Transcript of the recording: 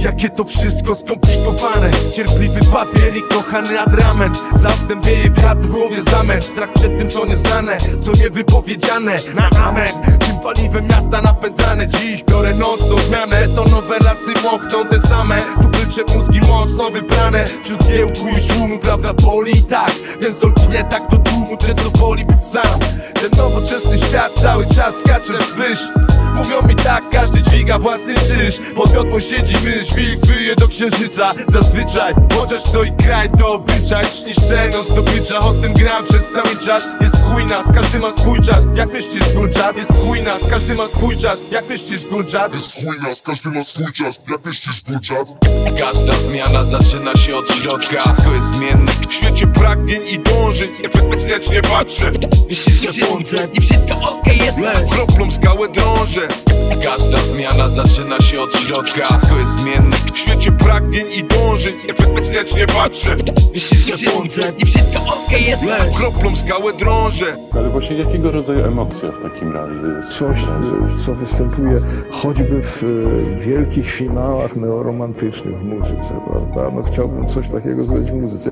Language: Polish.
jakie to wszystko skomplikowane? Cierpliwy papier i kochany adrament Za oknem wieje wiatr, w głowie zamęt. Strach przed tym co nieznane, co niewypowiedziane. Na amen, tym paliwem miasta napędzane. Dziś biorę nocną zmianę, to nowe lasy mokną te same. Tu bycze mózgi mocno wybrane Wśród zgiełku i szumu, prawda boli tak. Ten co ginie tak do tłumu, często woli być sam nowoczesny świat cały czas skacze wzwyż. Mówią mi tak, każdy dźwiga własny krzyż. Pod miotłą siedzi mysz, wilk wyje do księżyca. Zazwyczaj, chociaż co i kraj to obyczaj. Śnisz ceną zdobycza, o tym gram przez cały czas. Jest w chuj nas, każdy ma swój czas. Jak myślisz Gulczat? Jest w chuj nas, każdy ma swój czas. Jak myślisz Gulczat? Jest w chuj nas, każdy ma swój czas. Jak myślisz, Gulczat? Każda zmiana zaczyna się od środka. Wszystko jest zmienne. W świecie pragnień i dążeń Wiecznie patrzę Myślisz, że włączę? I wszystko okej jest. Kroplą skałę drążę. Każda zmiana zaczyna się od środka. Wszystko jest zmienne. W świecie pragnień i dążeń Wiecznie patrzę Myślisz, że włączę? I wszystko okej jest. Kroplą skałę drążę. Ale właśnie jakiego rodzaju emocja w takim razie coś, co występuje choćby w y, wielkich finałach neoromantycznych w muzyce, prawda? No chciałbym coś takiego zrobić w muzyce.